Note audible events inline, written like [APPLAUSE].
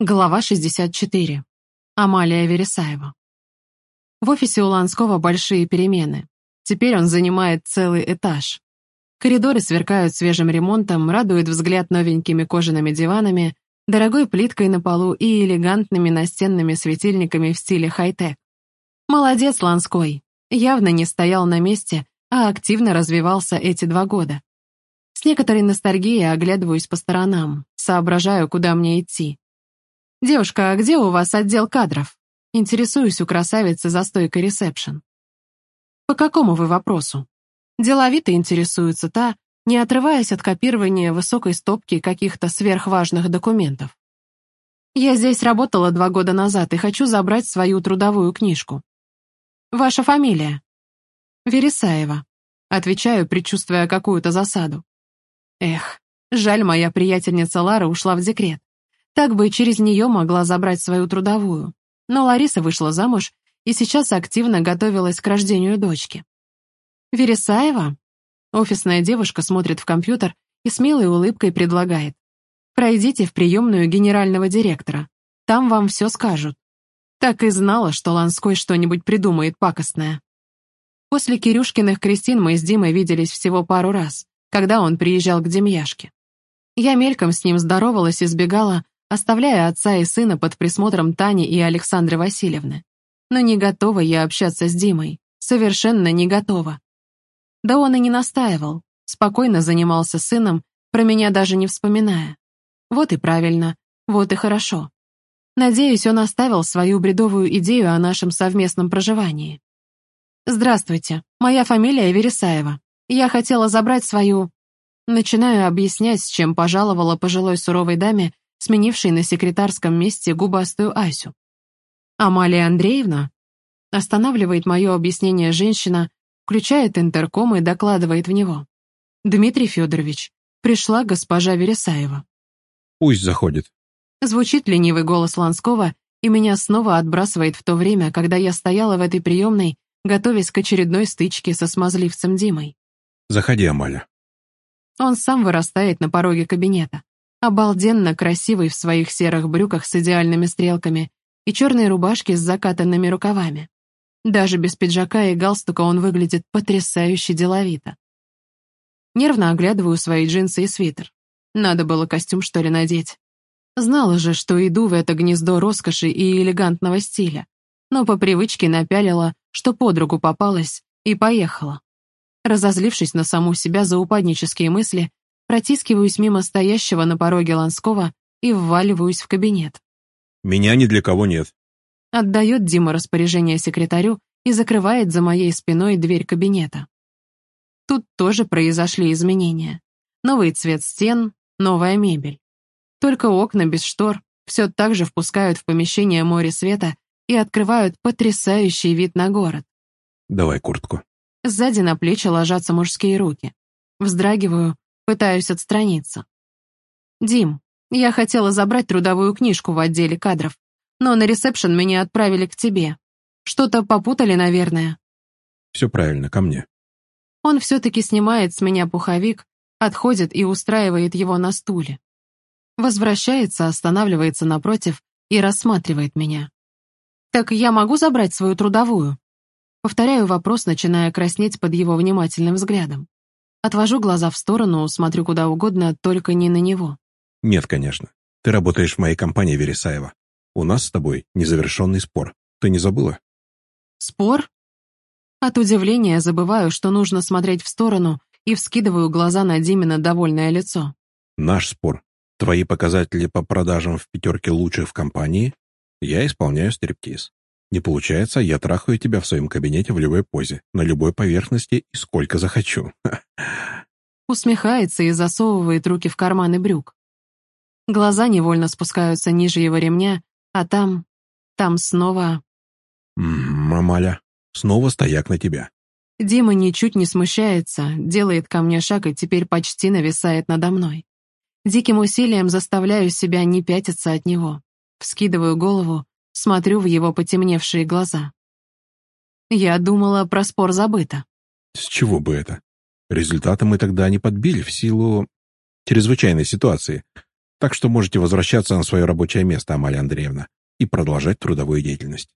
Глава 64. Амалия Вересаева. В офисе у Ланского большие перемены. Теперь он занимает целый этаж. Коридоры сверкают свежим ремонтом, радуют взгляд новенькими кожаными диванами, дорогой плиткой на полу и элегантными настенными светильниками в стиле хай-тек. Молодец, Ланской. Явно не стоял на месте, а активно развивался эти два года. С некоторой ностальгией оглядываюсь по сторонам, соображаю, куда мне идти. «Девушка, а где у вас отдел кадров?» Интересуюсь у красавицы за стойкой ресепшн. «По какому вы вопросу?» Деловито интересуется та, не отрываясь от копирования высокой стопки каких-то сверхважных документов. «Я здесь работала два года назад и хочу забрать свою трудовую книжку». «Ваша фамилия?» «Вересаева», — отвечаю, предчувствуя какую-то засаду. Эх, жаль, моя приятельница Лара ушла в декрет. Так бы и через нее могла забрать свою трудовую. Но Лариса вышла замуж и сейчас активно готовилась к рождению дочки. «Вересаева?» Офисная девушка смотрит в компьютер и с милой улыбкой предлагает. «Пройдите в приемную генерального директора. Там вам все скажут». Так и знала, что Ланской что-нибудь придумает пакостное. После Кирюшкиных Кристин мы с Димой виделись всего пару раз, когда он приезжал к Демьяшке. Я мельком с ним здоровалась и сбегала, оставляя отца и сына под присмотром Тани и Александры Васильевны. Но не готова я общаться с Димой. Совершенно не готова. Да он и не настаивал. Спокойно занимался сыном, про меня даже не вспоминая. Вот и правильно, вот и хорошо. Надеюсь, он оставил свою бредовую идею о нашем совместном проживании. «Здравствуйте, моя фамилия Вересаева. Я хотела забрать свою...» Начинаю объяснять, с чем пожаловала пожилой суровой даме сменившей на секретарском месте губастую Асю. «Амалия Андреевна?» Останавливает мое объяснение женщина, включает интерком и докладывает в него. «Дмитрий Федорович, пришла госпожа Вересаева». «Пусть заходит». Звучит ленивый голос Ланского, и меня снова отбрасывает в то время, когда я стояла в этой приемной, готовясь к очередной стычке со смазливцем Димой. «Заходи, Амаля». Он сам вырастает на пороге кабинета. Обалденно красивый в своих серых брюках с идеальными стрелками и черной рубашке с закатанными рукавами. Даже без пиджака и галстука он выглядит потрясающе деловито. Нервно оглядываю свои джинсы и свитер. Надо было костюм, что ли, надеть. Знала же, что иду в это гнездо роскоши и элегантного стиля, но по привычке напялила, что под руку попалась, и поехала. Разозлившись на саму себя за упаднические мысли, протискиваюсь мимо стоящего на пороге Ланского и вваливаюсь в кабинет. «Меня ни для кого нет». Отдает Дима распоряжение секретарю и закрывает за моей спиной дверь кабинета. Тут тоже произошли изменения. Новый цвет стен, новая мебель. Только окна без штор все так же впускают в помещение море света и открывают потрясающий вид на город. «Давай куртку». Сзади на плечи ложатся мужские руки. Вздрагиваю, Пытаюсь отстраниться. «Дим, я хотела забрать трудовую книжку в отделе кадров, но на ресепшн меня отправили к тебе. Что-то попутали, наверное». «Все правильно, ко мне». Он все-таки снимает с меня пуховик, отходит и устраивает его на стуле. Возвращается, останавливается напротив и рассматривает меня. «Так я могу забрать свою трудовую?» Повторяю вопрос, начиная краснеть под его внимательным взглядом. Отвожу глаза в сторону, смотрю куда угодно, только не на него. Нет, конечно. Ты работаешь в моей компании, Вересаева. У нас с тобой незавершенный спор. Ты не забыла? Спор? От удивления забываю, что нужно смотреть в сторону, и вскидываю глаза на Димина довольное лицо. Наш спор. Твои показатели по продажам в пятерке лучших в компании. Я исполняю стриптиз. Не получается, я трахаю тебя в своем кабинете в любой позе, на любой поверхности и сколько захочу. [LAUGHS] Усмехается и засовывает руки в карманы брюк. Глаза невольно спускаются ниже его ремня, а там... там снова... «Мамаля, снова стояк на тебя». Дима ничуть не смущается, делает ко мне шаг и теперь почти нависает надо мной. Диким усилием заставляю себя не пятиться от него. Вскидываю голову, Смотрю в его потемневшие глаза. Я думала, про спор забыто. С чего бы это? Результаты мы тогда не подбили в силу чрезвычайной ситуации. Так что можете возвращаться на свое рабочее место, Амалия Андреевна, и продолжать трудовую деятельность.